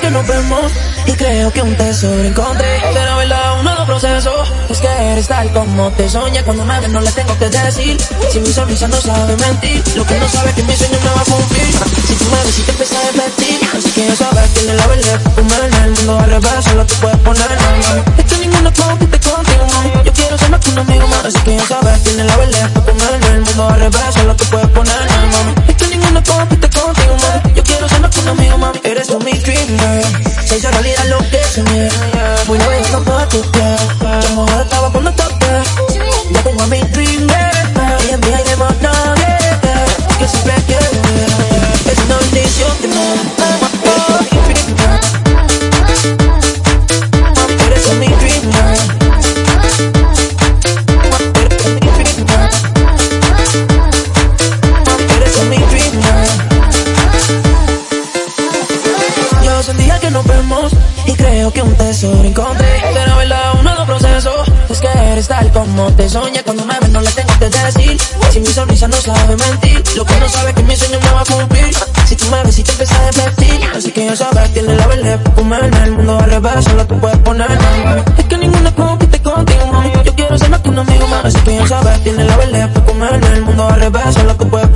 Que nos vemos y creo que un tesoro encontré. Pero verdad, un nuevo proceso es que eres tal como te soñé. Cuando me ven no le tengo que decir. Si mi sonrisa no sabe mentir, lo que no sabe es que mi sueño me va a cumplir. Si tú me ves y te empiezas a repetir, así que ya sabes, tiene la verdad. Un en el mundo al revés, solo tú puedes poner tú mi dream girl. Se hizo realidad lo que soñé. Muy no por tu piel. Y creo que un tesoro encontré. Pero verdad, un nuevo proceso es que eres tal como te soñé. Cuando me ven no le tengo que decir. Si mi sonrisa no sabe mentir, lo que no sabe es que mi sueño me va a cumplir. Si tú me ves y te empiezas a repetir, así que ya sabes, tiene la verdad. en el mundo al revés, solo tú puedes poner. Es que ninguno compite contigo. Yo quiero ser más que un amigo más, así que ya sabes, tiene la verdad. en el mundo al revés, solo tú puedes